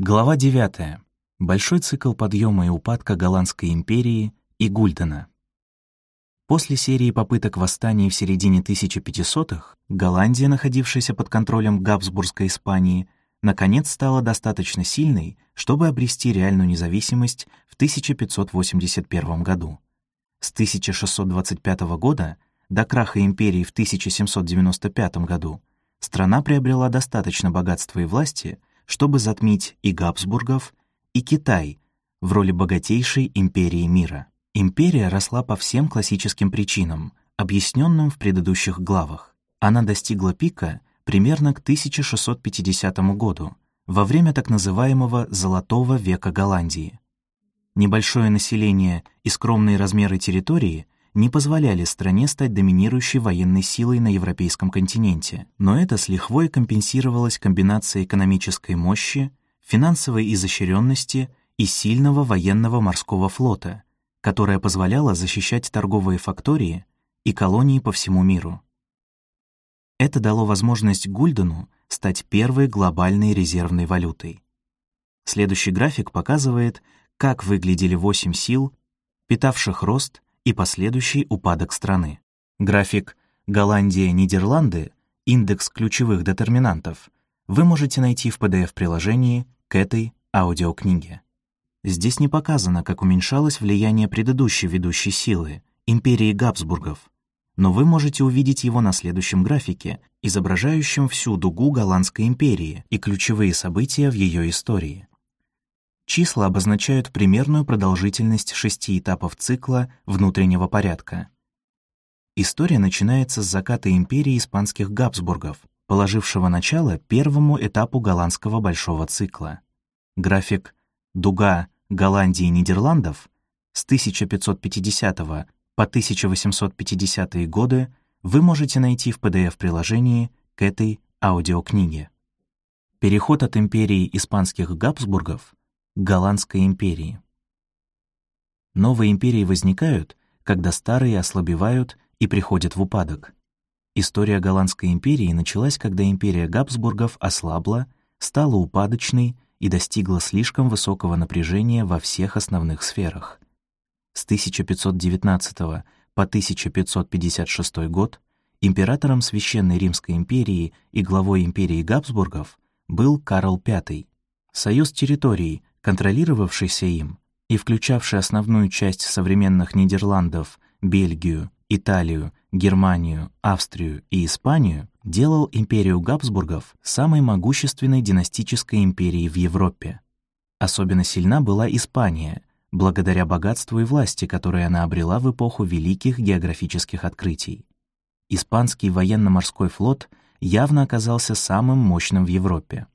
Глава 9. Большой цикл подъема и упадка Голландской империи и Гульдена. После серии попыток восстаний в середине 1500-х Голландия, находившаяся под контролем Габсбургской Испании, наконец стала достаточно сильной, чтобы обрести реальную независимость в 1581 году. С 1625 года до краха империи в 1795 году страна приобрела достаточно богатства и власти, чтобы затмить и Габсбургов, и Китай в роли богатейшей империи мира. Империя росла по всем классическим причинам, объясненным в предыдущих главах. Она достигла пика примерно к 1650 году, во время так называемого «золотого века Голландии». Небольшое население и скромные размеры территории — не позволяли стране стать доминирующей военной силой на европейском континенте, но это с лихвой компенсировалось комбинацией экономической мощи, финансовой изощренности и сильного военного морского флота, которая позволяла защищать торговые фактории и колонии по всему миру. Это дало возможность Гульдену стать первой глобальной резервной валютой. Следующий график показывает, как выглядели восемь сил, питавших рост и последующий упадок страны. График «Голландия-Нидерланды» индекс ключевых детерминантов вы можете найти в PDF-приложении к этой аудиокниге. Здесь не показано, как уменьшалось влияние предыдущей ведущей силы — империи Габсбургов, но вы можете увидеть его на следующем графике, изображающем всю дугу Голландской империи и ключевые события в ее истории. Числа обозначают примерную продолжительность шести этапов цикла внутреннего порядка. История начинается с заката империи испанских Габсбургов, положившего начало первому этапу голландского большого цикла. График «Дуга Голландии и Нидерландов» с 1550 по 1850 годы вы можете найти в PDF-приложении к этой аудиокниге. Переход от империи испанских Габсбургов Голландской империи. Новые империи возникают, когда старые ослабевают и приходят в упадок. История Голландской империи началась, когда империя Габсбургов ослабла, стала упадочной и достигла слишком высокого напряжения во всех основных сферах. С 1519 по 1556 год императором Священной Римской империи и главой империи Габсбургов был Карл V. Союз территорий, контролировавшийся им и включавший основную часть современных Нидерландов, Бельгию, Италию, Германию, Австрию и Испанию, делал империю Габсбургов самой могущественной династической империей в Европе. Особенно сильна была Испания, благодаря богатству и власти, которые она обрела в эпоху великих географических открытий. Испанский военно-морской флот явно оказался самым мощным в Европе.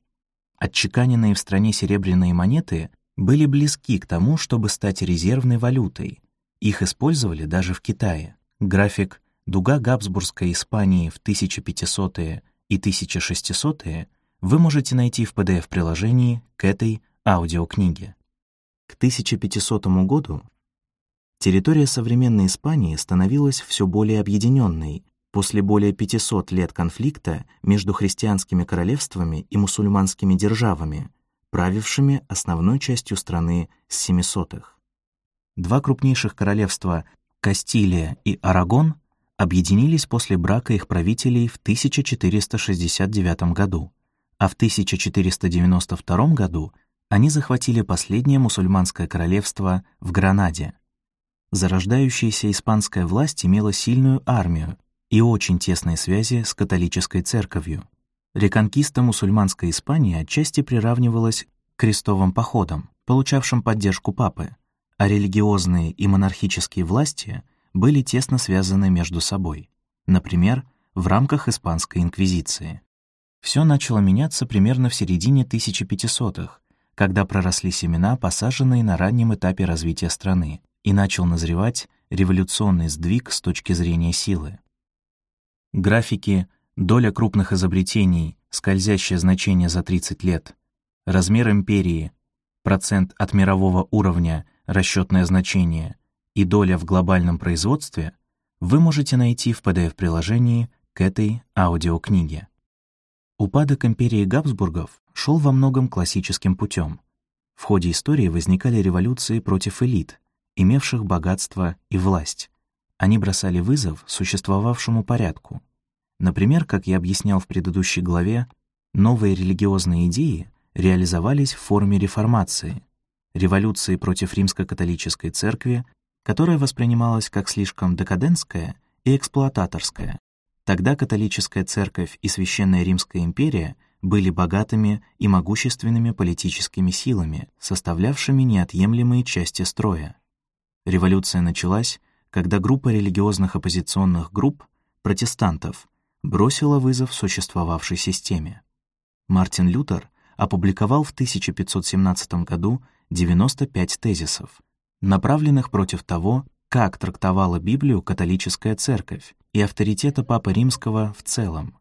Отчеканенные в стране серебряные монеты были близки к тому, чтобы стать резервной валютой. Их использовали даже в Китае. График «Дуга Габсбургской Испании в 1500-е и 1600-е» вы можете найти в PDF-приложении к этой аудиокниге. К 1500 году территория современной Испании становилась все более объединенной, После более 500 лет конфликта между христианскими королевствами и мусульманскими державами, правившими основной частью страны с 700-х. Два крупнейших королевства Кастилия и Арагон объединились после брака их правителей в 1469 году, а в 1492 году они захватили последнее мусульманское королевство в Гранаде. Зарождающаяся испанская власть имела сильную армию и очень тесные связи с католической церковью. Реконкиста мусульманской Испании отчасти приравнивалась к крестовым походам, получавшим поддержку папы, а религиозные и монархические власти были тесно связаны между собой, например, в рамках Испанской инквизиции. Все начало меняться примерно в середине 1500-х, когда проросли семена, посаженные на раннем этапе развития страны, и начал назревать революционный сдвиг с точки зрения силы. Графики, доля крупных изобретений, скользящее значение за 30 лет, размер империи, процент от мирового уровня, расчетное значение и доля в глобальном производстве вы можете найти в PDF-приложении к этой аудиокниге. Упадок империи Габсбургов шел во многом классическим путем. В ходе истории возникали революции против элит, имевших богатство и власть. Они бросали вызов существовавшему порядку. Например, как я объяснял в предыдущей главе, новые религиозные идеи реализовались в форме реформации, революции против римско-католической церкви, которая воспринималась как слишком декадентская и эксплуататорская. Тогда католическая церковь и Священная Римская империя были богатыми и могущественными политическими силами, составлявшими неотъемлемые части строя. Революция началась, когда группа религиозных оппозиционных групп, протестантов, бросила вызов существовавшей системе. Мартин Лютер опубликовал в 1517 году 95 тезисов, направленных против того, как трактовала Библию католическая церковь и авторитета Папы Римского в целом.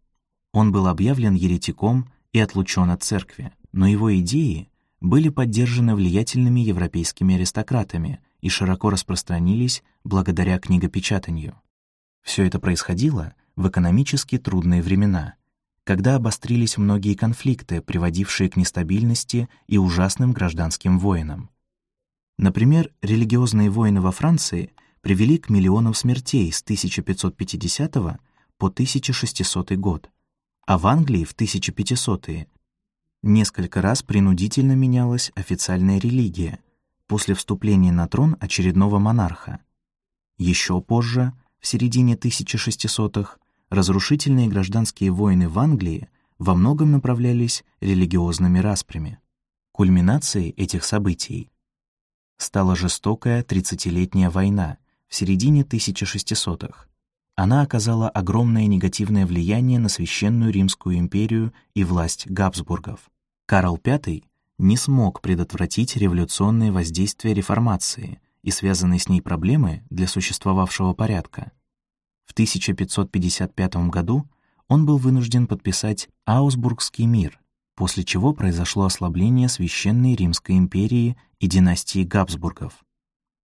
Он был объявлен еретиком и отлучен от церкви, но его идеи были поддержаны влиятельными европейскими аристократами и широко распространились благодаря книгопечатанию. Все это происходило в экономически трудные времена, когда обострились многие конфликты, приводившие к нестабильности и ужасным гражданским войнам. Например, религиозные войны во Франции привели к миллионам смертей с 1550 по 1600 год, а в Англии в 1500-е несколько раз принудительно менялась официальная религия после вступления на трон очередного монарха. Еще позже, в середине 1600-х, разрушительные гражданские войны в Англии во многом направлялись религиозными распрями. Кульминацией этих событий стала жестокая тридцатилетняя война в середине 1600-х. Она оказала огромное негативное влияние на Священную Римскую империю и власть Габсбургов. Карл V не смог предотвратить революционные воздействия реформации и связанные с ней проблемы для существовавшего порядка. В 1555 году он был вынужден подписать Аусбургский мир, после чего произошло ослабление Священной Римской империи и династии Габсбургов.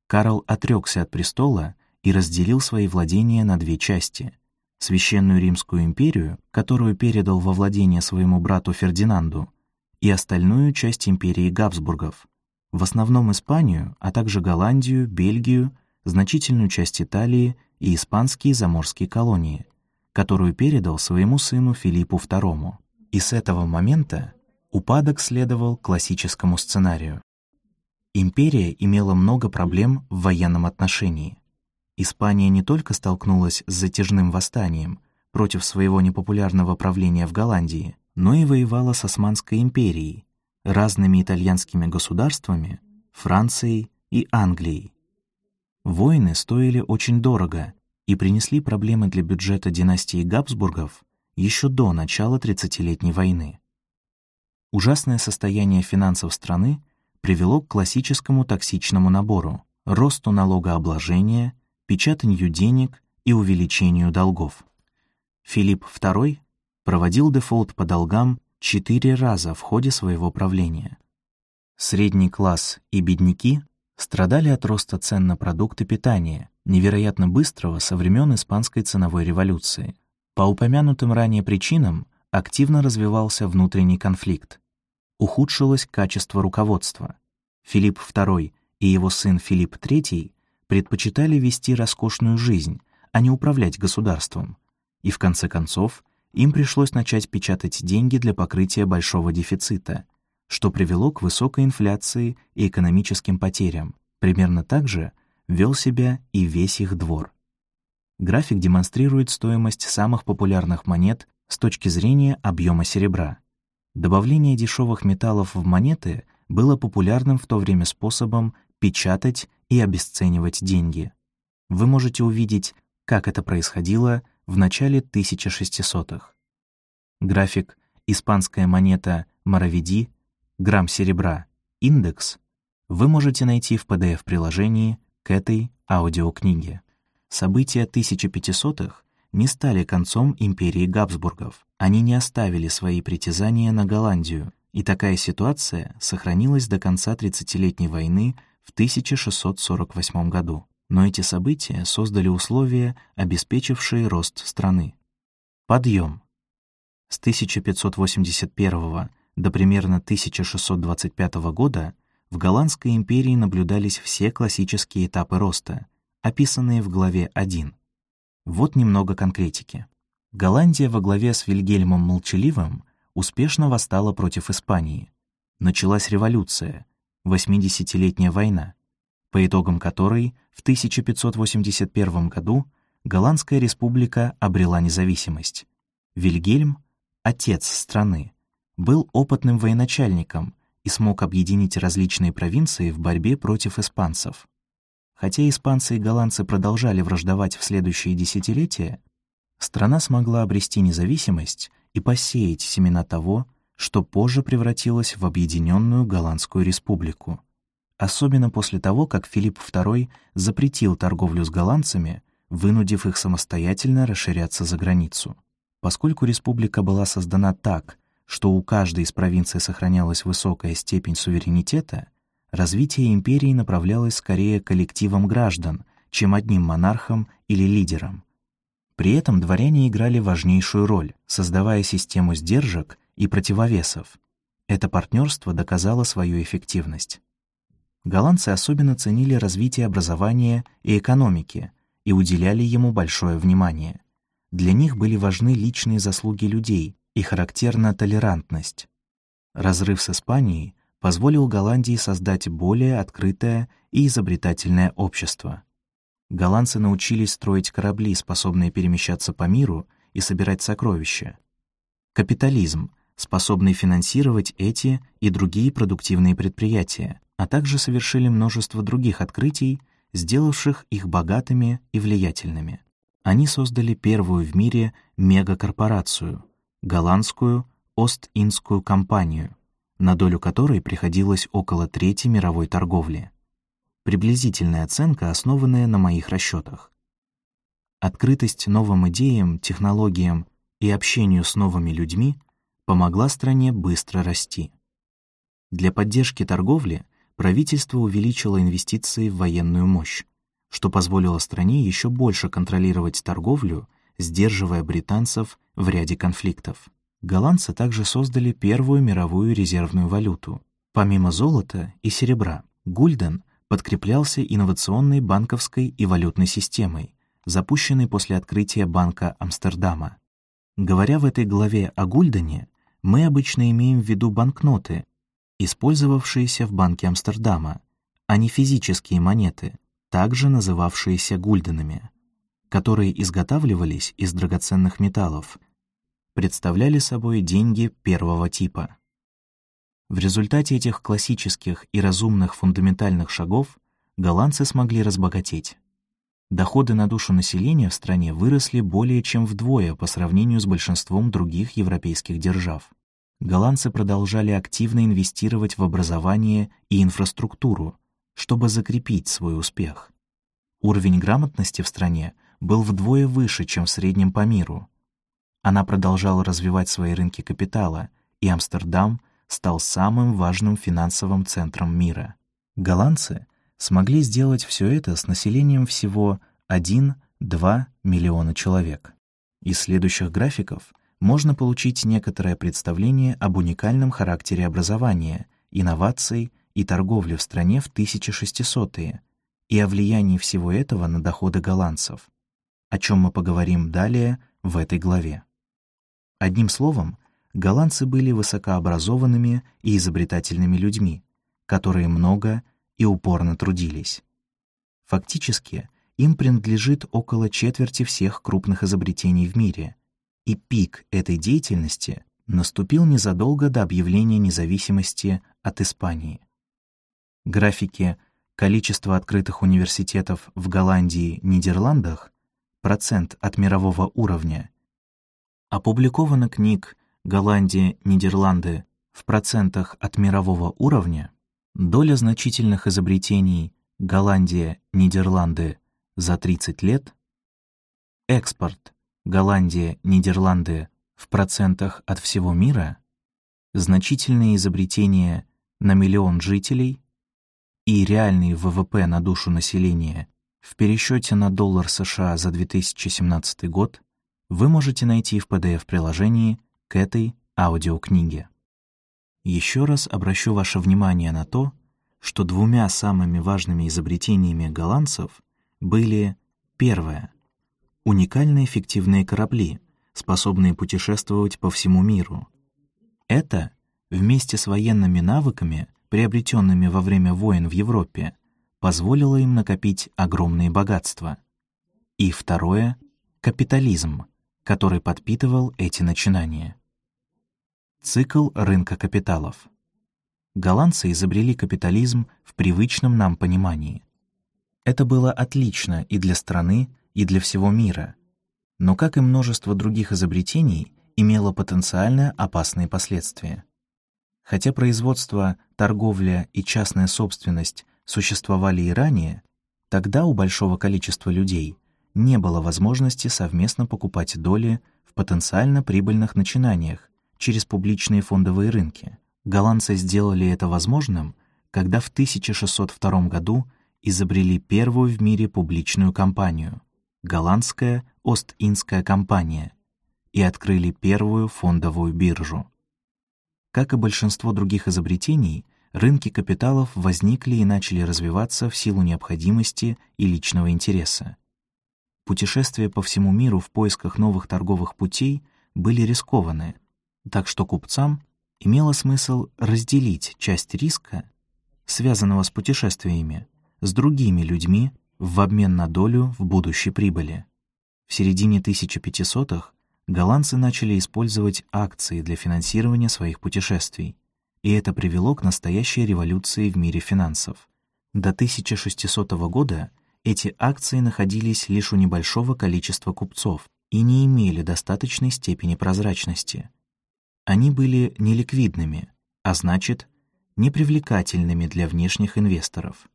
Карл отрекся от престола и разделил свои владения на две части — Священную Римскую империю, которую передал во владение своему брату Фердинанду, и остальную часть империи Габсбургов, в основном Испанию, а также Голландию, Бельгию, значительную часть Италии и испанские заморские колонии, которую передал своему сыну Филиппу II. И с этого момента упадок следовал классическому сценарию. Империя имела много проблем в военном отношении. Испания не только столкнулась с затяжным восстанием против своего непопулярного правления в Голландии, но и воевала с Османской империей, разными итальянскими государствами, Францией и Англией. Войны стоили очень дорого и принесли проблемы для бюджета династии Габсбургов еще до начала Тридцатилетней войны. Ужасное состояние финансов страны привело к классическому токсичному набору — росту налогообложения, печатанию денег и увеличению долгов. Филипп II проводил дефолт по долгам четыре раза в ходе своего правления. Средний класс и бедняки страдали от роста цен на продукты питания, невероятно быстрого со времен Испанской ценовой революции. По упомянутым ранее причинам активно развивался внутренний конфликт. Ухудшилось качество руководства. Филипп II и его сын Филипп III предпочитали вести роскошную жизнь, а не управлять государством. И в конце концов им пришлось начать печатать деньги для покрытия большого дефицита — что привело к высокой инфляции и экономическим потерям. Примерно так же вел себя и весь их двор. График демонстрирует стоимость самых популярных монет с точки зрения объема серебра. Добавление дешевых металлов в монеты было популярным в то время способом печатать и обесценивать деньги. Вы можете увидеть, как это происходило в начале 1600-х. График «Испанская монета Маравиди» грамм серебра, индекс вы можете найти в PDF-приложении к этой аудиокниге. События 1500-х не стали концом империи Габсбургов. Они не оставили свои притязания на Голландию, и такая ситуация сохранилась до конца Тридцатилетней войны в 1648 году. Но эти события создали условия, обеспечившие рост страны. Подъем. С 1581 до примерно 1625 года в Голландской империи наблюдались все классические этапы роста, описанные в главе 1. Вот немного конкретики. Голландия во главе с Вильгельмом Молчаливым успешно восстала против Испании. Началась революция, 80-летняя война, по итогам которой в 1581 году Голландская республика обрела независимость. Вильгельм, отец страны, был опытным военачальником и смог объединить различные провинции в борьбе против испанцев. Хотя испанцы и голландцы продолжали враждовать в следующие десятилетия, страна смогла обрести независимость и посеять семена того, что позже превратилось в Объединенную Голландскую Республику. Особенно после того, как Филипп II запретил торговлю с голландцами, вынудив их самостоятельно расширяться за границу. Поскольку республика была создана так, что у каждой из провинций сохранялась высокая степень суверенитета, развитие империи направлялось скорее коллективом граждан, чем одним монархом или лидером. При этом дворяне играли важнейшую роль, создавая систему сдержек и противовесов. Это партнерство доказало свою эффективность. Голландцы особенно ценили развитие образования и экономики и уделяли ему большое внимание. Для них были важны личные заслуги людей и характерна толерантность. Разрыв с Испанией позволил Голландии создать более открытое и изобретательное общество. Голландцы научились строить корабли, способные перемещаться по миру и собирать сокровища. Капитализм, способный финансировать эти и другие продуктивные предприятия, а также совершили множество других открытий, сделавших их богатыми и влиятельными. Они создали первую в мире мегакорпорацию — голландскую Ост-Индскую компанию, на долю которой приходилось около трети мировой торговли приблизительная оценка, основанная на моих расчетах. Открытость новым идеям, технологиям и общению с новыми людьми помогла стране быстро расти. Для поддержки торговли правительство увеличило инвестиции в военную мощь, что позволило стране еще больше контролировать торговлю, сдерживая британцев в ряде конфликтов. Голландцы также создали первую мировую резервную валюту. Помимо золота и серебра, гульден подкреплялся инновационной банковской и валютной системой, запущенной после открытия Банка Амстердама. Говоря в этой главе о Гульдене, мы обычно имеем в виду банкноты, использовавшиеся в Банке Амстердама, а не физические монеты, также называвшиеся гульденами, которые изготавливались из драгоценных металлов, представляли собой деньги первого типа. В результате этих классических и разумных фундаментальных шагов голландцы смогли разбогатеть. Доходы на душу населения в стране выросли более чем вдвое по сравнению с большинством других европейских держав. Голландцы продолжали активно инвестировать в образование и инфраструктуру, чтобы закрепить свой успех. Уровень грамотности в стране был вдвое выше, чем в среднем по миру. Она продолжала развивать свои рынки капитала, и Амстердам стал самым важным финансовым центром мира. Голландцы смогли сделать все это с населением всего 1-2 миллиона человек. Из следующих графиков можно получить некоторое представление об уникальном характере образования, инноваций и торговли в стране в 1600-е и о влиянии всего этого на доходы голландцев, о чем мы поговорим далее в этой главе. Одним словом, голландцы были высокообразованными и изобретательными людьми, которые много и упорно трудились. Фактически, им принадлежит около четверти всех крупных изобретений в мире, и пик этой деятельности наступил незадолго до объявления независимости от Испании. Графики количества открытых университетов в Голландии, Нидерландах, процент от мирового уровня, опубликовано книг Голландия, Нидерланды в процентах от мирового уровня, доля значительных изобретений Голландия, Нидерланды за 30 лет, экспорт Голландия, Нидерланды в процентах от всего мира, значительные изобретения на миллион жителей и реальный ВВП на душу населения в пересчете на доллар США за 2017 год вы можете найти в PDF-приложении к этой аудиокниге. Еще раз обращу ваше внимание на то, что двумя самыми важными изобретениями голландцев были первое — уникальные эффективные корабли, способные путешествовать по всему миру. Это, вместе с военными навыками, приобретенными во время войн в Европе, позволило им накопить огромные богатства. И второе — капитализм, который подпитывал эти начинания. Цикл рынка капиталов. Голландцы изобрели капитализм в привычном нам понимании. Это было отлично и для страны, и для всего мира, но, как и множество других изобретений, имело потенциально опасные последствия. Хотя производство, торговля и частная собственность существовали и ранее, тогда у большого количества людей не было возможности совместно покупать доли в потенциально прибыльных начинаниях через публичные фондовые рынки. Голландцы сделали это возможным, когда в 1602 году изобрели первую в мире публичную компанию — голландская Ост-Индская компания и открыли первую фондовую биржу. Как и большинство других изобретений, рынки капиталов возникли и начали развиваться в силу необходимости и личного интереса. Путешествия по всему миру в поисках новых торговых путей были рискованы, так что купцам имело смысл разделить часть риска, связанного с путешествиями, с другими людьми в обмен на долю в будущей прибыли. В середине 1500-х голландцы начали использовать акции для финансирования своих путешествий, и это привело к настоящей революции в мире финансов. До 1600 года эти акции находились лишь у небольшого количества купцов и не имели достаточной степени прозрачности. Они были неликвидными, а значит, непривлекательными для внешних инвесторов.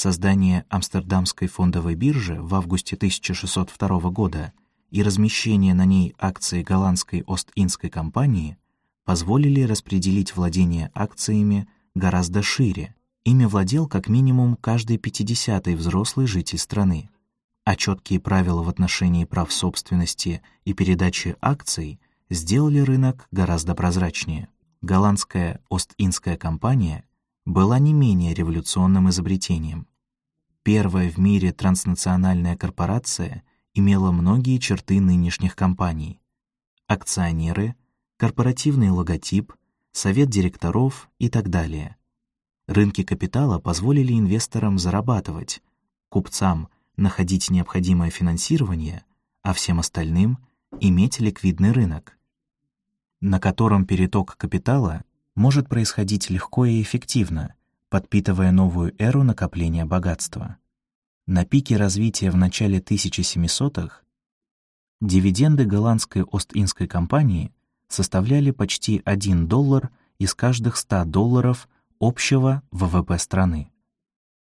Создание Амстердамской фондовой биржи в августе 1602 года и размещение на ней акций голландской Ост-Индской компании позволили распределить владение акциями гораздо шире. Ими владел как минимум каждый пятидесятый взрослый житель страны, а четкие правила в отношении прав собственности и передачи акций сделали рынок гораздо прозрачнее. Голландская Ост-Индская компания была не менее революционным изобретением. Первая в мире транснациональная корпорация имела многие черты нынешних компаний. Акционеры, корпоративный логотип, совет директоров и так далее. Рынки капитала позволили инвесторам зарабатывать, купцам находить необходимое финансирование, а всем остальным иметь ликвидный рынок, на котором переток капитала может происходить легко и эффективно, подпитывая новую эру накопления богатства. На пике развития в начале 1700-х дивиденды голландской Ост-Индской компании составляли почти 1 доллар из каждых 100 долларов общего ВВП страны.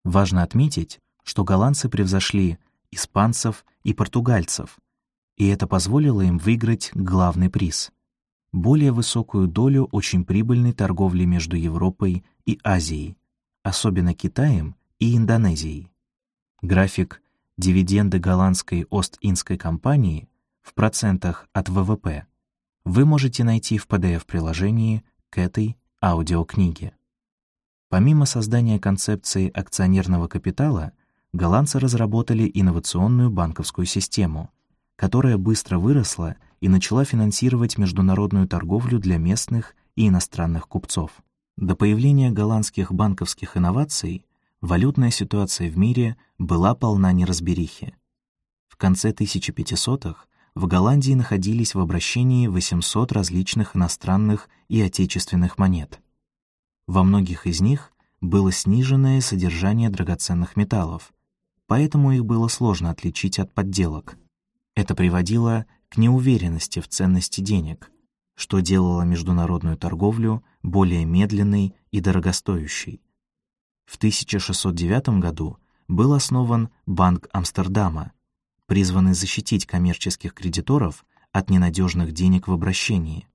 Важно отметить, что голландцы превзошли испанцев и португальцев, и это позволило им выиграть главный приз — более высокую долю очень прибыльной торговли между Европой и Азией, особенно Китаем и Индонезией. График дивиденды голландской Ост-Индской компании в процентах от ВВП вы можете найти в PDF-приложении к этой аудиокниге. Помимо создания концепции акционерного капитала, голландцы разработали инновационную банковскую систему, которая быстро выросла и начала финансировать международную торговлю для местных и иностранных купцов. До появления голландских банковских инноваций валютная ситуация в мире была полна неразберихи. В конце 1500-х в Голландии находились в обращении 800 различных иностранных и отечественных монет. Во многих из них было сниженное содержание драгоценных металлов, поэтому их было сложно отличить от подделок. Это приводило к неуверенности в ценности денег, что делало международную торговлю более медленной и дорогостоящей. В 1609 году был основан Банк Амстердама, призванный защитить коммерческих кредиторов от ненадежных денег в обращении.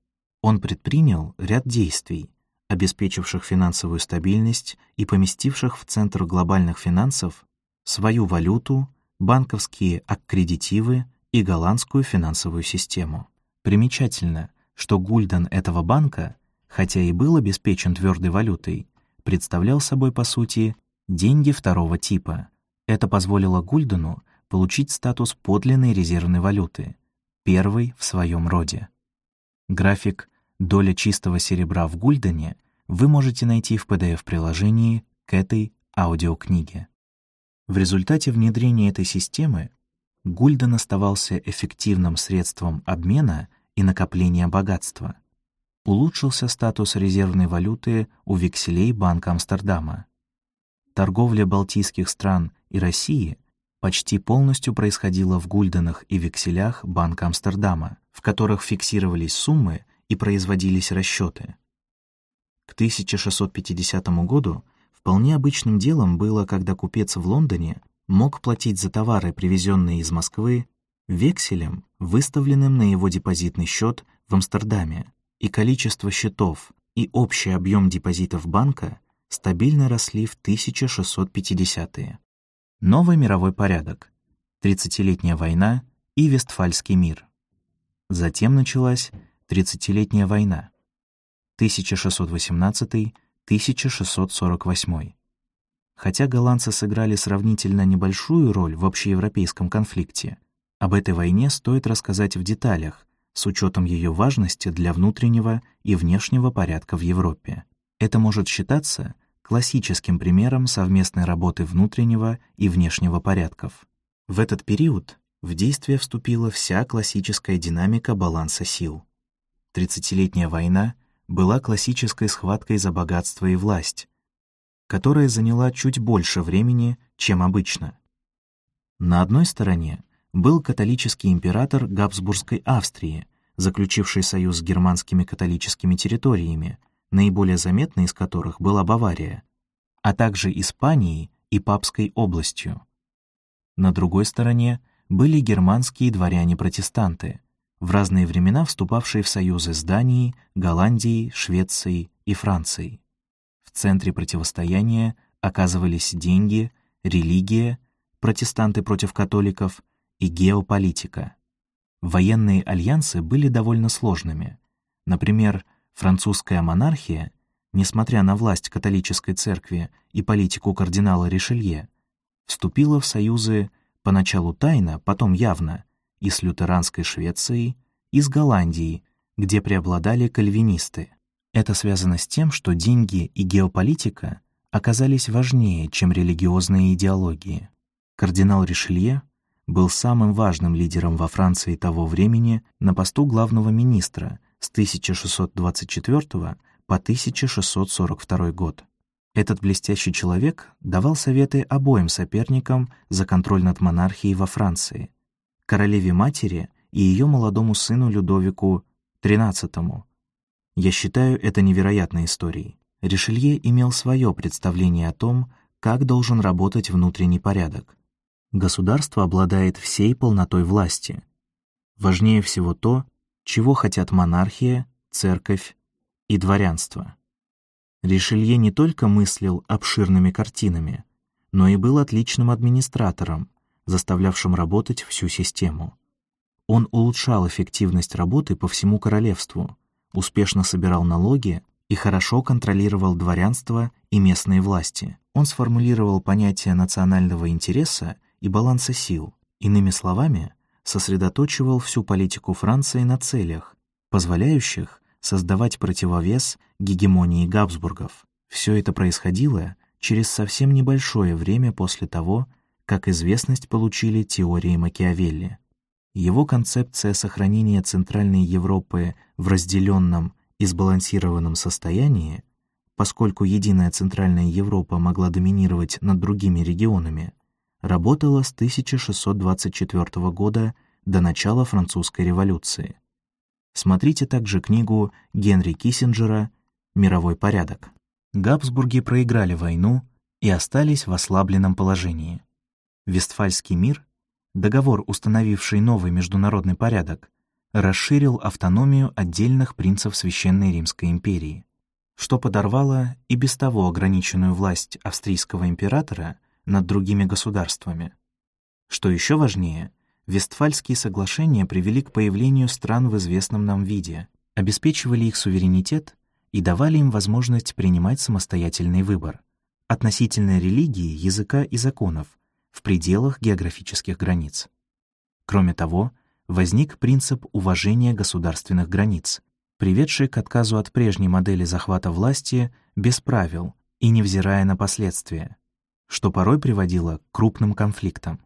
Он предпринял ряд действий, обеспечивших финансовую стабильность и поместивших в центр глобальных финансов свою валюту, банковские аккредитивы и голландскую финансовую систему. Примечательно, что гульден этого банка, хотя и был обеспечен твердой валютой, представлял собой, по сути, деньги второго типа. Это позволило гульдену получить статус подлинной резервной валюты, первой в своем роде. График «Доля чистого серебра в гульдене» вы можете найти в PDF-приложении к этой аудиокниге. В результате внедрения этой системы гульден оставался эффективным средством обмена и накопления богатства. Улучшился статус резервной валюты у векселей Банка Амстердама. Торговля балтийских стран и России почти полностью происходила в гульденах и векселях Банка Амстердама, в которых фиксировались суммы и производились расчеты. К 1650 году Вполне обычным делом было, когда купец в Лондоне мог платить за товары, привезенные из Москвы, векселем, выставленным на его депозитный счет в Амстердаме, и количество счетов и общий объем депозитов банка стабильно росли в 1650-е. Новый мировой порядок, Тридцатилетняя война и Вестфальский мир. Затем началась Тридцатилетняя война, 1618 1648. Хотя голландцы сыграли сравнительно небольшую роль в общеевропейском конфликте, об этой войне стоит рассказать в деталях, с учетом ее важности для внутреннего и внешнего порядка в Европе. Это может считаться классическим примером совместной работы внутреннего и внешнего порядков. В этот период в действие вступила вся классическая динамика баланса сил. Тридцатилетняя война — была классической схваткой за богатство и власть, которая заняла чуть больше времени, чем обычно. На одной стороне был католический император Габсбургской Австрии, заключивший союз с германскими католическими территориями, наиболее заметной из которых была Бавария, а также Испанией и Папской областью. На другой стороне были германские дворяне-протестанты, в разные времена вступавшие в союзы с Данией, Голландией, Швецией и Францией. В центре противостояния оказывались деньги, религия, протестанты против католиков и геополитика. Военные альянсы были довольно сложными. Например, французская монархия, несмотря на власть католической церкви и политику кардинала Ришелье, вступила в союзы поначалу тайно, потом явно и с лютеранской Швецией, и с Голландией, где преобладали кальвинисты. Это связано с тем, что деньги и геополитика оказались важнее, чем религиозные идеологии. Кардинал Ришелье был самым важным лидером во Франции того времени на посту главного министра с 1624 по 1642 год. Этот блестящий человек давал советы обоим соперникам за контроль над монархией во Франции, королеве-матери и ее молодому сыну Людовику XIII. Я считаю это невероятной историей. Ришелье имел свое представление о том, как должен работать внутренний порядок. Государство обладает всей полнотой власти. Важнее всего то, чего хотят монархия, церковь и дворянство. Ришелье не только мыслил обширными картинами, но и был отличным администратором, заставлявшим работать всю систему. Он улучшал эффективность работы по всему королевству, успешно собирал налоги и хорошо контролировал дворянство и местные власти. Он сформулировал понятие национального интереса и баланса сил. Иными словами, сосредоточивал всю политику Франции на целях, позволяющих создавать противовес гегемонии Габсбургов. Все это происходило через совсем небольшое время после того, как известность получили теории Макиавелли. Его концепция сохранения Центральной Европы в разделенном и сбалансированном состоянии, поскольку единая Центральная Европа могла доминировать над другими регионами, работала с 1624 года до начала Французской революции. Смотрите также книгу Генри Киссинджера «Мировой порядок». Габсбурги проиграли войну и остались в ослабленном положении. Вестфальский мир, договор, установивший новый международный порядок, расширил автономию отдельных принцев Священной Римской империи, что подорвало и без того ограниченную власть австрийского императора над другими государствами. Что еще важнее, Вестфальские соглашения привели к появлению стран в известном нам виде. обеспечивали их суверенитет и давали им возможность принимать самостоятельный выбор относительно религии, языка и законов в пределах географических границ. Кроме того, возник принцип уважения государственных границ, приведший к отказу от прежней модели захвата власти без правил и невзирая на последствия, что порой приводило к крупным конфликтам.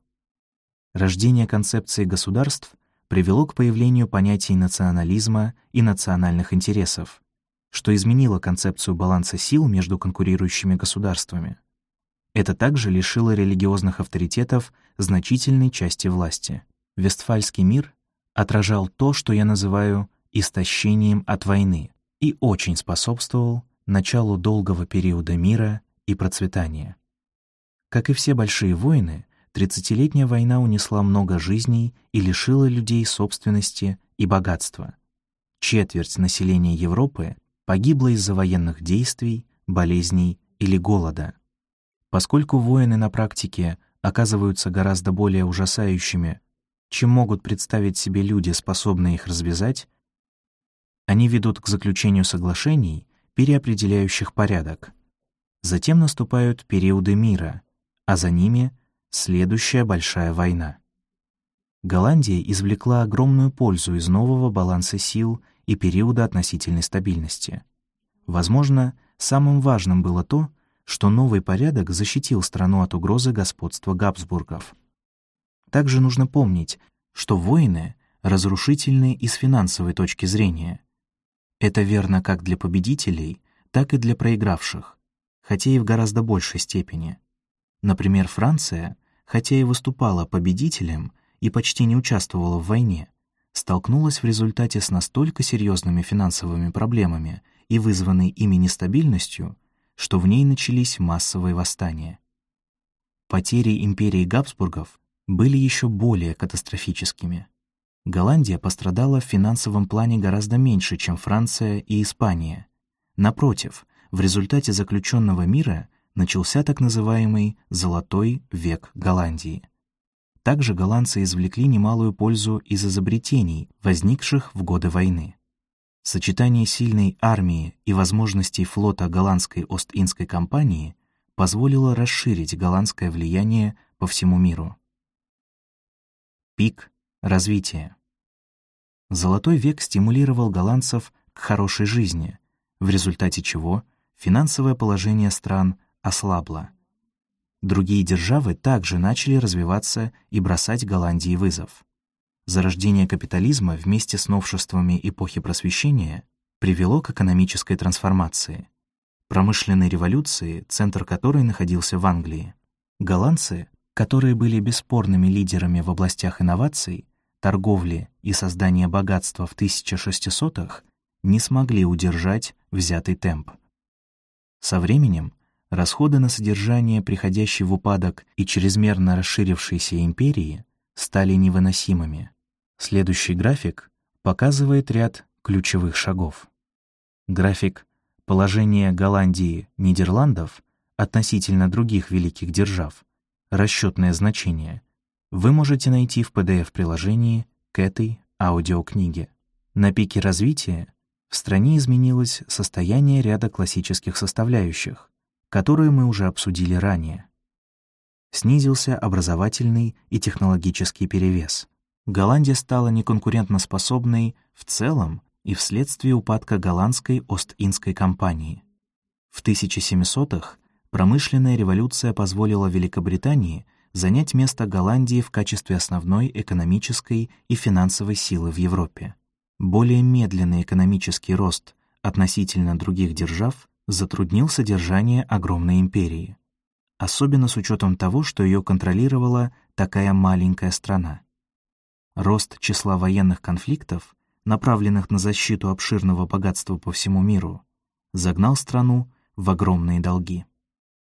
Рождение концепции государств привело к появлению понятий национализма и национальных интересов, что изменило концепцию баланса сил между конкурирующими государствами. Это также лишило религиозных авторитетов значительной части власти. Вестфальский мир отражал то, что я называю истощением от войны, и очень способствовал началу долгого периода мира и процветания. Как и все большие войны, тридцатилетняя война унесла много жизней и лишила людей собственности и богатства. Четверть населения Европы погибла из-за военных действий, болезней или голода. Поскольку войны на практике оказываются гораздо более ужасающими, чем могут представить себе люди, способные их развязать, они ведут к заключению соглашений, переопределяющих порядок. Затем наступают периоды мира, а за ними — следующая большая война. Голландия извлекла огромную пользу из нового баланса сил и периода относительной стабильности. Возможно, самым важным было то, что новый порядок защитил страну от угрозы господства Габсбургов. Также нужно помнить, что войны разрушительны и с финансовой точки зрения. Это верно как для победителей, так и для проигравших, хотя и в гораздо большей степени. Например, Франция, хотя и выступала победителем и почти не участвовала в войне, столкнулась в результате с настолько серьезными финансовыми проблемами и вызванной ими нестабильностью, что в ней начались массовые восстания. Потери империи Габсбургов были еще более катастрофическими. Голландия пострадала в финансовом плане гораздо меньше, чем Франция и Испания. Напротив, в результате заключенного мира начался так называемый «золотой век Голландии». Также голландцы извлекли немалую пользу из изобретений, возникших в годы войны. Сочетание сильной армии и возможностей флота голландской Ост-Индской компании позволило расширить голландское влияние по всему миру. Пик развития. Золотой век стимулировал голландцев к хорошей жизни, в результате чего финансовое положение стран ослабло. Другие державы также начали развиваться и бросать Голландии вызов. Зарождение капитализма вместе с новшествами эпохи Просвещения привело к экономической трансформации, промышленной революции, центр которой находился в Англии. Голландцы, которые были бесспорными лидерами в областях инноваций, торговли и создания богатства в 1600-х, не смогли удержать взятый темп. Со временем расходы на содержание приходящей в упадок и чрезмерно расширившейся империи стали невыносимыми. Следующий график показывает ряд ключевых шагов. График положения Голландии, Нидерландов относительно других великих держав, расчетное значение, вы можете найти в PDF-приложении к этой аудиокниге. На пике развития в стране изменилось состояние ряда классических составляющих, которые мы уже обсудили ранее. Снизился образовательный и технологический перевес. Голландия стала неконкурентоспособной в целом и вследствие упадка голландской Ост-Индской компании. В 1700-х промышленная революция позволила Великобритании занять место Голландии в качестве основной экономической и финансовой силы в Европе. Более медленный экономический рост относительно других держав затруднил содержание огромной империи, особенно с учетом того, что ее контролировала такая маленькая страна. Рост числа военных конфликтов, направленных на защиту обширного богатства по всему миру, загнал страну в огромные долги.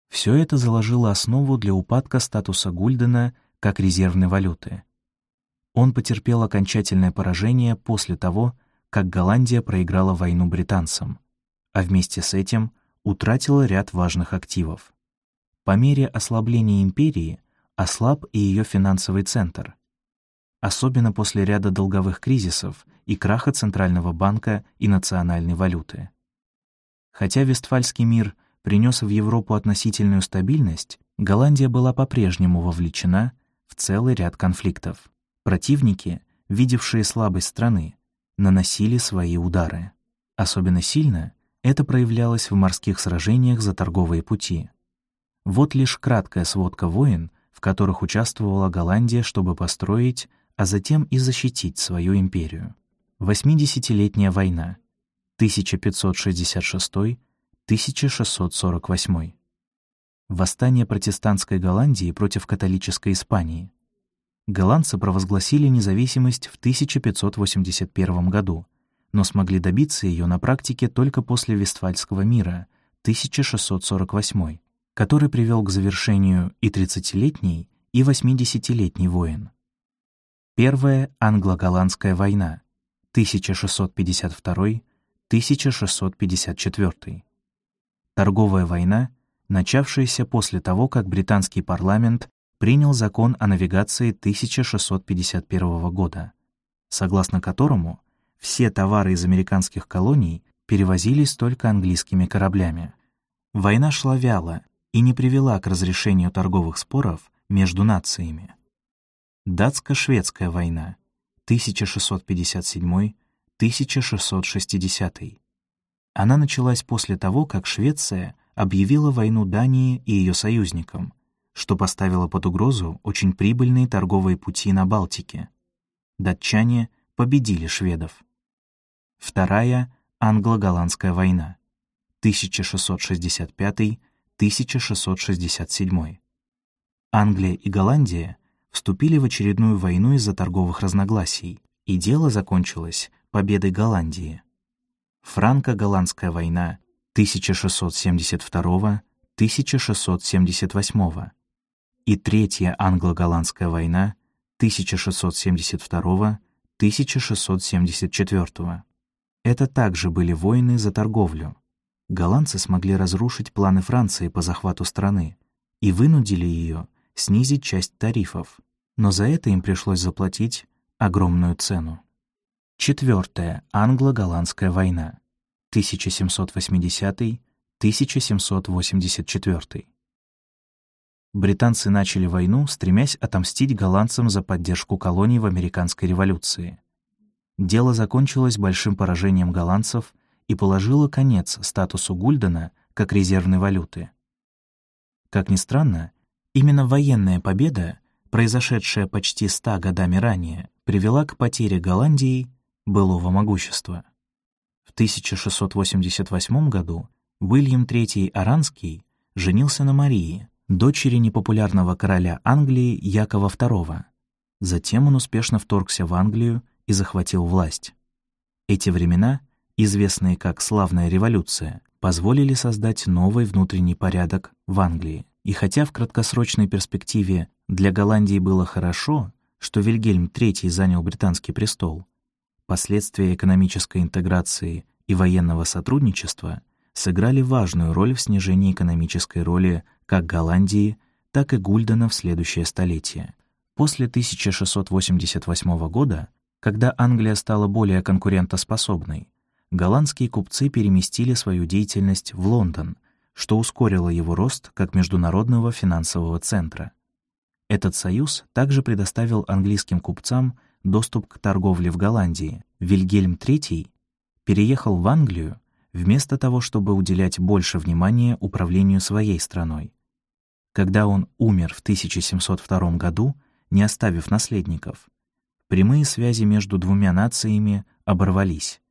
Все это заложило основу для упадка статуса Гульдена как резервной валюты. Он потерпел окончательное поражение после того, как Голландия проиграла войну британцам, а вместе с этим утратила ряд важных активов. По мере ослабления империи ослаб и ее финансовый центр. Особенно после ряда долговых кризисов и краха Центрального банка и национальной валюты. Хотя Вестфальский мир принес в Европу относительную стабильность, Голландия была по-прежнему вовлечена в целый ряд конфликтов. Противники, видевшие слабость страны, наносили свои удары. Особенно сильно это проявлялось в морских сражениях за торговые пути. Вот лишь краткая сводка войн, в которых участвовала Голландия, чтобы построить, а затем и защитить свою империю. Восьмидесятилетняя война 1566-1648. Восстание протестантской Голландии против католической Испании. Голландцы провозгласили независимость в 1581 году, но смогли добиться ее на практике только после Вестфальского мира 1648, который привел к завершению и 30-летней, и 80-летней войн. Первая англо-голландская война 1652-1654. Торговая война, начавшаяся после того, как британский парламент принял закон о навигации 1651 года, согласно которому все товары из американских колоний перевозились только английскими кораблями. Война шла вяло и не привела к разрешению торговых споров между нациями. Датско-шведская война 1657-1660. Она началась после того, как Швеция объявила войну Дании и ее союзникам, что поставило под угрозу очень прибыльные торговые пути на Балтике. Датчане победили шведов. Вторая англо-голландская война 1665-1667. Англия и Голландия вступили в очередную войну из-за торговых разногласий, и дело закончилось победой Голландии. Франко-голландская война 1672-1678 и Третья англо-голландская война 1672-1674. Это также были войны за торговлю. Голландцы смогли разрушить планы Франции по захвату страны и вынудили ее снизить часть тарифов, но за это им пришлось заплатить огромную цену. Четвертая англо-голландская война 1780-1784 британцы начали войну, стремясь отомстить голландцам за поддержку колоний в американской революции. Дело закончилось большим поражением голландцев и положило конец статусу гульдена как резервной валюты. Как ни странно, именно военная победа, произошедшая почти ста годами ранее, привела к потере Голландии былого могущества. В 1688 году Уильям III Аранский женился на Марии, дочери непопулярного короля Англии Якова II. Затем он успешно вторгся в Англию и захватил власть. Эти времена, известные как «Славная революция», позволили создать новый внутренний порядок в Англии. И хотя в краткосрочной перспективе для Голландии было хорошо, что Вильгельм III занял британский престол, последствия экономической интеграции и военного сотрудничества сыграли важную роль в снижении экономической роли как Голландии, так и Гульдена в следующее столетие. После 1688 года, когда Англия стала более конкурентоспособной, голландские купцы переместили свою деятельность в Лондон, что ускорило его рост как международного финансового центра. Этот союз также предоставил английским купцам доступ к торговле в Голландии. Вильгельм III переехал в Англию вместо того, чтобы уделять больше внимания управлению своей страной. Когда он умер в 1702 году, не оставив наследников, прямые связи между двумя нациями оборвались,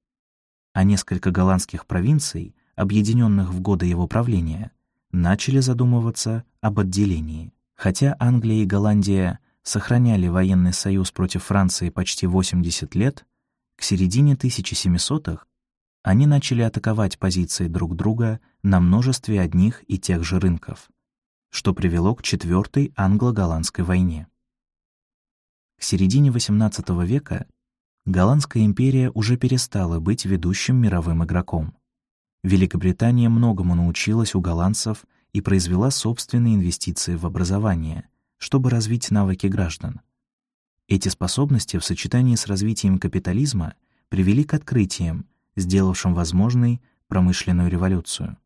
а несколько голландских провинций, объединенных в годы его правления, начали задумываться об отделении. Хотя Англия и Голландия сохраняли военный союз против Франции почти 80 лет, к середине 1700-х они начали атаковать позиции друг друга на множестве одних и тех же рынков, что привело к Четвертой англо-голландской войне. К середине XVIII века Голландская империя уже перестала быть ведущим мировым игроком. Великобритания многому научилась у голландцев и произвела собственные инвестиции в образование, чтобы развить навыки граждан. Эти способности в сочетании с развитием капитализма привели к открытиям, сделавшим возможной промышленную революцию.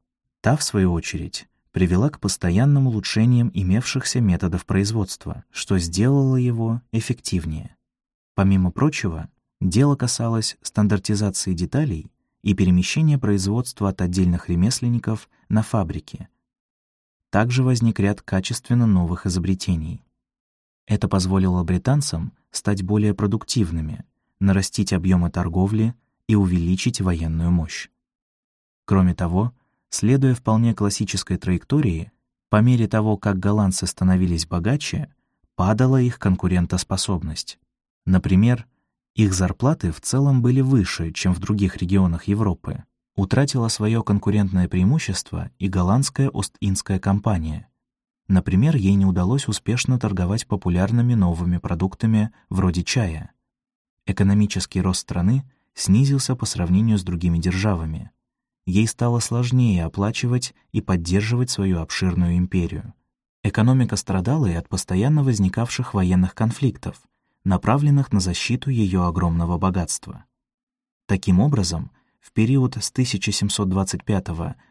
Та, в свою очередь, привела к постоянным улучшениям имевшихся методов производства, что сделало его эффективнее. Помимо прочего, дело касалось стандартизации деталей и перемещения производства от отдельных ремесленников на фабрики. Также возник ряд качественно новых изобретений. Это позволило британцам стать более продуктивными, нарастить объемы торговли и увеличить военную мощь. Кроме того, следуя вполне классической траектории, по мере того, как голландцы становились богаче, падала их конкурентоспособность. Например, их зарплаты в целом были выше, чем в других регионах Европы. Утратила свое конкурентное преимущество и голландская Ост-Индская компания. Например, ей не удалось успешно торговать популярными новыми продуктами вроде чая. Экономический рост страны снизился по сравнению с другими державами. Ей стало сложнее оплачивать и поддерживать свою обширную империю. Экономика страдала и от постоянно возникавших военных конфликтов, направленных на защиту ее огромного богатства. Таким образом, в период с 1725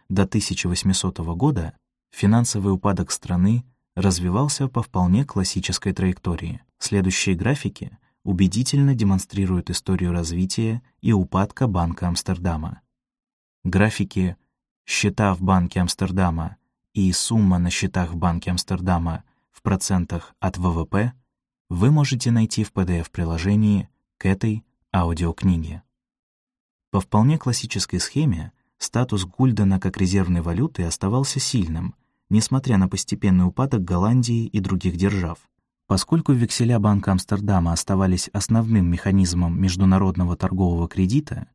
до 1800 года финансовый упадок страны развивался по вполне классической траектории. Следующие графики убедительно демонстрируют историю развития и упадка Банка Амстердама. Графики «Счета в Банке Амстердама» и «Сумма на счетах в Банке Амстердама» в процентах от ВВП вы можете найти в PDF-приложении к этой аудиокниге. По вполне классической схеме статус гульдена как резервной валюты оставался сильным, несмотря на постепенный упадок Голландии и других держав. Поскольку векселя Банка Амстердама оставались основным механизмом международного торгового кредита,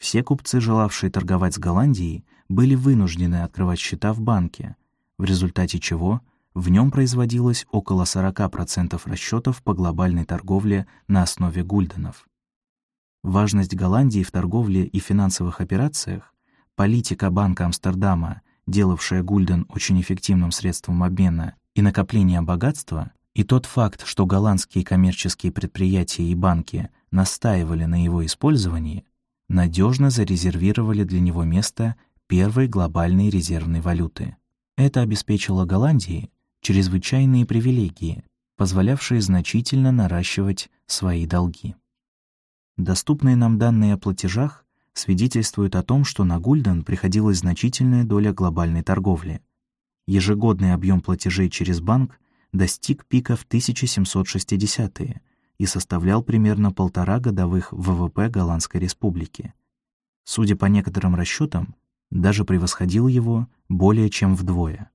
все купцы, желавшие торговать с Голландией, были вынуждены открывать счета в банке, в результате чего в нем производилось около 40% расчетов по глобальной торговле на основе гульденов. Важность Голландии в торговле и финансовых операциях, политика Банка Амстердама, делавшая гульден очень эффективным средством обмена и накопления богатства, и тот факт, что голландские коммерческие предприятия и банки настаивали на его использовании, надежно зарезервировали для него место первой глобальной резервной валюты. Это обеспечило Голландии чрезвычайные привилегии, позволявшие значительно наращивать свои долги. Доступные нам данные о платежах свидетельствуют о том, что на Гульден приходилась значительная доля глобальной торговли. Ежегодный объем платежей через банк достиг пика в 1760-е и составлял примерно полтора годовых ВВП Голландской республики. Судя по некоторым расчетам, даже превосходил его более чем вдвое.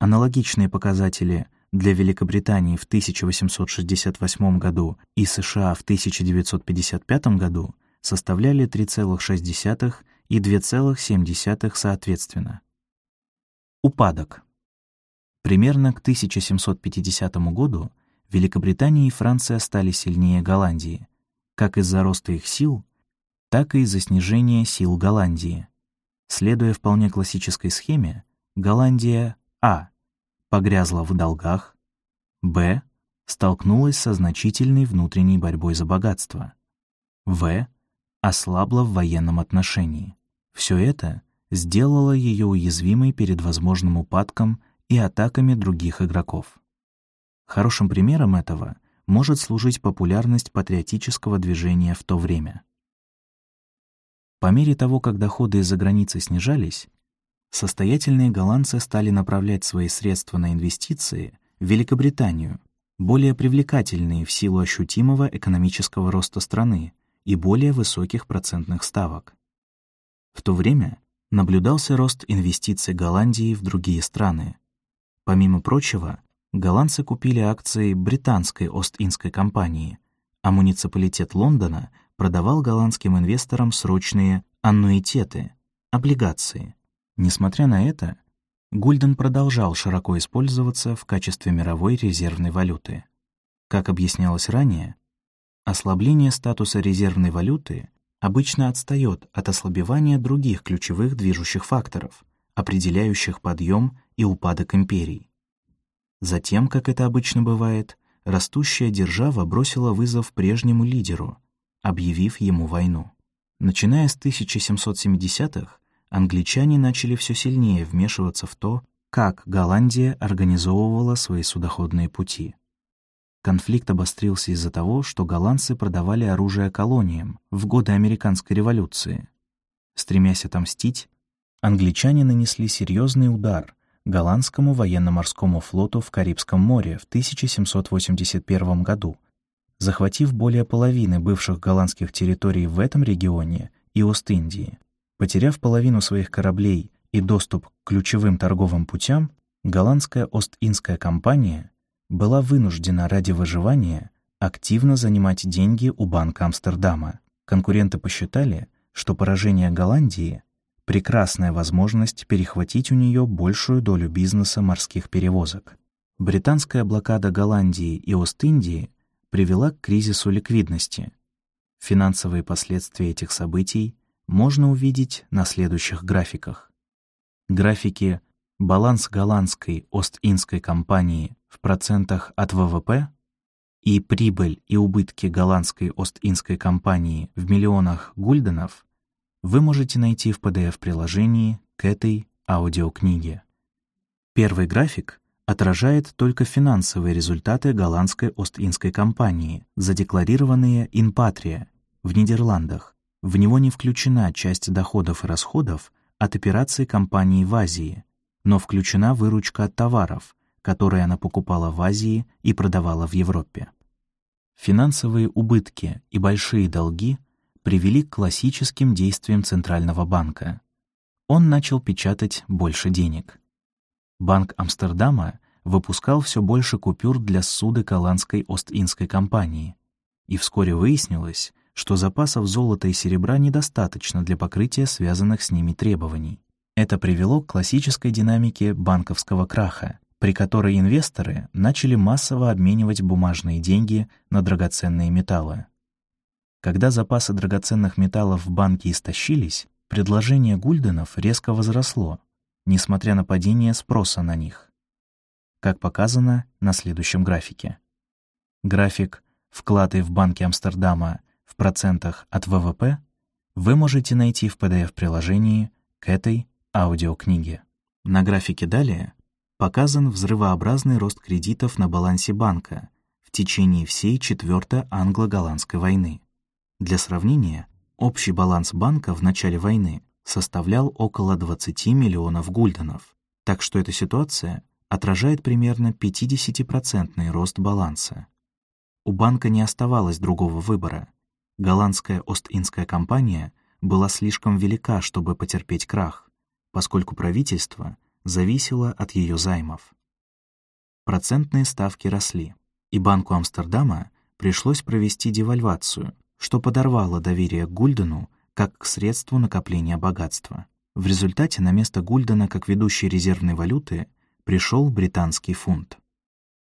Аналогичные показатели для Великобритании в 1868 году и США в 1955 году составляли 3,6 и 2,7 соответственно. Упадок. Примерно к 1750 году Великобритания и Франция стали сильнее Голландии, как из-за роста их сил, так и из-за снижения сил Голландии. Следуя вполне классической схеме, Голландия а. Погрязла в долгах. Б. Столкнулась со значительной внутренней борьбой за богатство. В. Ослабла в военном отношении. Все это сделало ее уязвимой перед возможным упадком и атаками других игроков. Хорошим примером этого может служить популярность патриотического движения в то время. По мере того, как доходы из-за границы снижались, состоятельные голландцы стали направлять свои средства на инвестиции в Великобританию, более привлекательные в силу ощутимого экономического роста страны и более высоких процентных ставок. В то время наблюдался рост инвестиций Голландии в другие страны. Помимо прочего, голландцы купили акции британской Ост-Индской компании, а муниципалитет Лондона продавал голландским инвесторам срочные аннуитеты, облигации, Несмотря на это, гульден продолжал широко использоваться в качестве мировой резервной валюты. Как объяснялось ранее, ослабление статуса резервной валюты обычно отстает от ослабевания других ключевых движущих факторов, определяющих подъем и упадок империй. Затем, как это обычно бывает, растущая держава бросила вызов прежнему лидеру, объявив ему войну. Начиная с 1770-х, англичане начали все сильнее вмешиваться в то, как Голландия организовывала свои судоходные пути. Конфликт обострился из-за того, что голландцы продавали оружие колониям в годы Американской революции. Стремясь отомстить, англичане нанесли серьезный удар голландскому военно-морскому флоту в Карибском море в 1781 году, захватив более половины бывших голландских территорий в этом регионе и Ост-Индии. Потеряв половину своих кораблей и доступ к ключевым торговым путям, голландская Ост-Индская компания была вынуждена ради выживания активно занимать деньги у Банка Амстердама. Конкуренты посчитали, что поражение Голландии — прекрасная возможность перехватить у нее большую долю бизнеса морских перевозок. Британская блокада Голландии и Ост-Индии привела к кризису ликвидности. Финансовые последствия этих событий можно увидеть на следующих графиках. Графики «Баланс голландской Ост-Индской компании в процентах от ВВП» и «Прибыль и убытки голландской Ост-Индской компании в миллионах гульденов» вы можете найти в PDF-приложении к этой аудиокниге. Первый график отражает только финансовые результаты голландской Ост-Индской компании, задекларированные in в Нидерландах. В него не включена часть доходов и расходов от операций компании в Азии, но включена выручка от товаров, которые она покупала в Азии и продавала в Европе. Финансовые убытки и большие долги привели к классическим действиям Центрального банка. Он начал печатать больше денег. Банк Амстердама выпускал все больше купюр для суды голландской Ост-Индской компании, и вскоре выяснилось, что запасов золота и серебра недостаточно для покрытия связанных с ними требований. Это привело к классической динамике банковского краха, при которой инвесторы начали массово обменивать бумажные деньги на драгоценные металлы. Когда запасы драгоценных металлов в банке истощились, предложение гульденов резко возросло, несмотря на падение спроса на них. Как показано на следующем графике. График «Вклады в банки Амстердама в процентах от ВВП» вы можете найти в PDF-приложении к этой аудиокниге. На графике далее показан взрывообразный рост кредитов на балансе банка в течение всей Четвертой англо-голландской войны. Для сравнения, общий баланс банка в начале войны составлял около 20 миллионов гульденов, так что эта ситуация отражает примерно 50% рост баланса. У банка не оставалось другого выбора. Голландская Ост-Индская компания была слишком велика, чтобы потерпеть крах, поскольку правительство зависело от ее займов. Процентные ставки росли, и Банку Амстердама пришлось провести девальвацию, что подорвало доверие к Гульдену как к средству накопления богатства. В результате на место Гульдена как ведущей резервной валюты пришел британский фунт.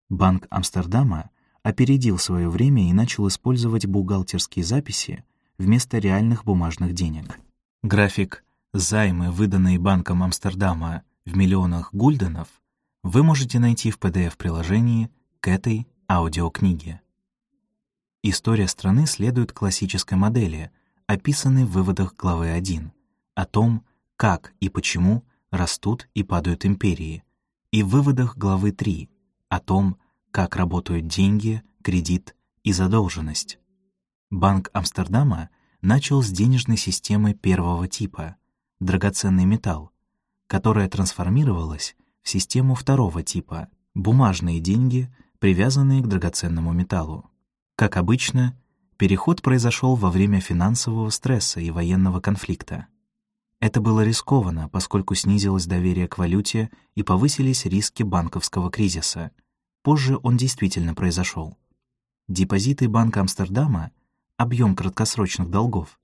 Банк Амстердама опередил свое время и начал использовать бухгалтерские записи вместо реальных бумажных денег. График «Займы, выданные Банком Амстердама в миллионах гульденов» вы можете найти в PDF-приложении к этой аудиокниге. История страны следует классической модели — описаны в выводах главы 1 о том, как и почему растут и падают империи, и в выводах главы 3 о том, как работают деньги, кредит и задолженность. Банк Амстердама начал с денежной системы первого типа — драгоценный металл, которая трансформировалась в систему второго типа — бумажные деньги, привязанные к драгоценному металлу. Как обычно, Переход произошел во время финансового стресса и военного конфликта. Это было рискованно, поскольку снизилось доверие к валюте и повысились риски банковского кризиса. Позже он действительно произошел. Депозиты Банка Амстердама, объем краткосрочных долгов,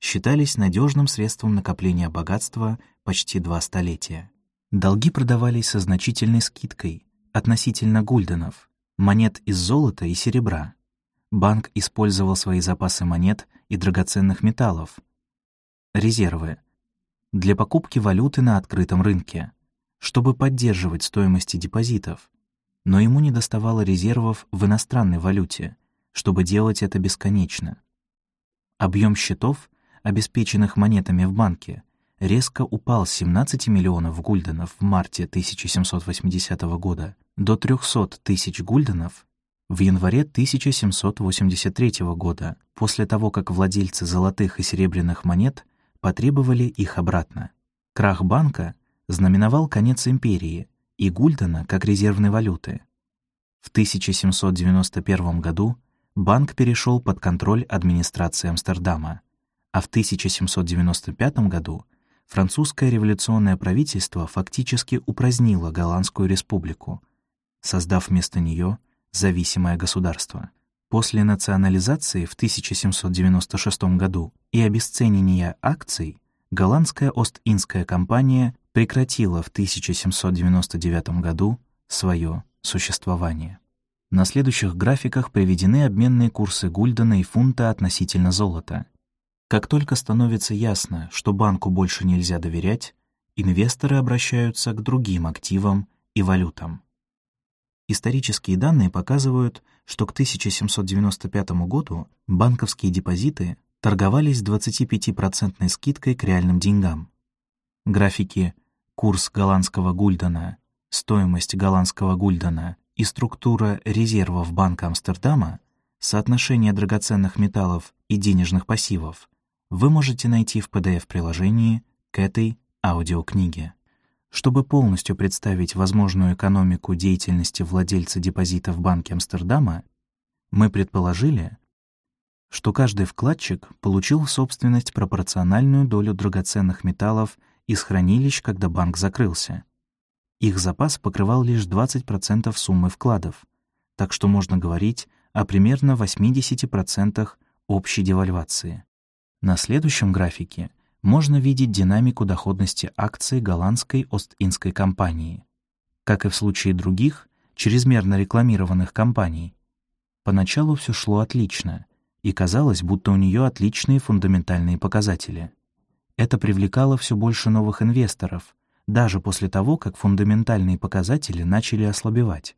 считались надежным средством накопления богатства почти два столетия. Долги продавались со значительной скидкой относительно гульденов, монет из золота и серебра, банк использовал свои запасы монет и драгоценных металлов, резервы, для покупки валюты на открытом рынке, чтобы поддерживать стоимости депозитов, но ему не доставало резервов в иностранной валюте, чтобы делать это бесконечно. Объем счетов обеспеченных монетами в банке, резко упал с 17 миллионов гульденов в марте 1780 года до 300 тысяч гульденов в январе 1783 года, после того, как владельцы золотых и серебряных монет потребовали их обратно. Крах банка знаменовал конец империи и гульдена как резервной валюты. В 1791 году банк перешел под контроль администрации Амстердама, а в 1795 году французское революционное правительство фактически упразднило Голландскую республику, создав вместо нее зависимое государство. После национализации в 1796 году и обесценения акций голландская Ост-Индская компания прекратила в 1799 году свое существование. На следующих графиках приведены обменные курсы гульдена и фунта относительно золота. Как только становится ясно, что банку больше нельзя доверять, инвесторы обращаются к другим активам и валютам. Исторические данные показывают, что к 1795 году банковские депозиты торговались 25% скидкой к реальным деньгам. Графики «Курс голландского гульдена», «Стоимость голландского гульдена» и «Структура резервов Банка Амстердама», «Соотношение драгоценных металлов и денежных пассивов» вы можете найти в PDF-приложении к этой аудиокниге. Чтобы полностью представить возможную экономику деятельности владельца депозита в Банке Амстердама, мы предположили, что каждый вкладчик получил в собственность пропорциональную долю драгоценных металлов из хранилищ, когда банк закрылся. Их запас покрывал лишь 20% суммы вкладов, так что можно говорить о примерно 80% общей девальвации. На следующем графике можно видеть динамику доходности акций голландской Ост-Индской компании. Как и в случае других, чрезмерно рекламированных компаний, поначалу все шло отлично, и казалось, будто у нее отличные фундаментальные показатели. Это привлекало все больше новых инвесторов, даже после того, как фундаментальные показатели начали ослабевать.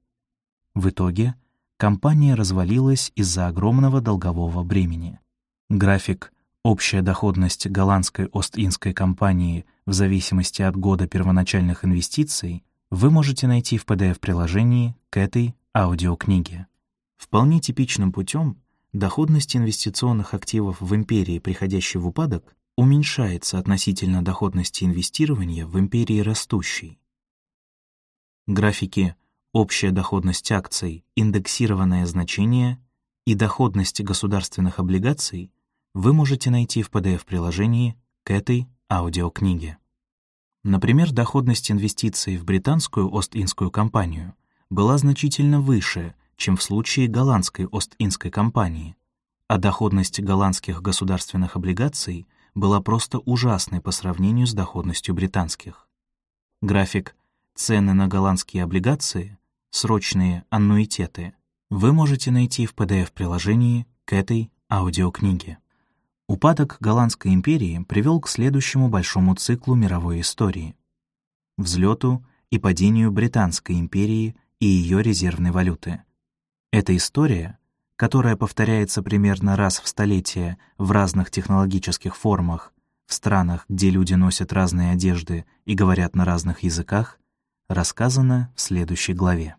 В итоге компания развалилась из-за огромного долгового бремени. График Общая доходность голландской Ост-Индской компании в зависимости от года первоначальных инвестиций вы можете найти в PDF-приложении к этой аудиокниге. Вполне типичным путем доходность инвестиционных активов в империи, приходящей в упадок, уменьшается относительно доходности инвестирования в империи растущей. Графики «Общая доходность акций, индексированное значение» и «Доходность государственных облигаций» вы можете найти в PDF-приложении к этой аудиокниге. Например, доходность инвестиций в британскую Ост-Индскую компанию была значительно выше, чем в случае голландской Ост-Индской компании, а доходность голландских государственных облигаций была просто ужасной по сравнению с доходностью британских. График «Цены на голландские облигации», «Срочные аннуитеты» вы можете найти в PDF-приложении к этой аудиокниге. Упадок Голландской империи привел к следующему большому циклу мировой истории — взлету и падению Британской империи и ее резервной валюты. Эта история, которая повторяется примерно раз в столетие в разных технологических формах, в странах, где люди носят разные одежды и говорят на разных языках, рассказана в следующей главе.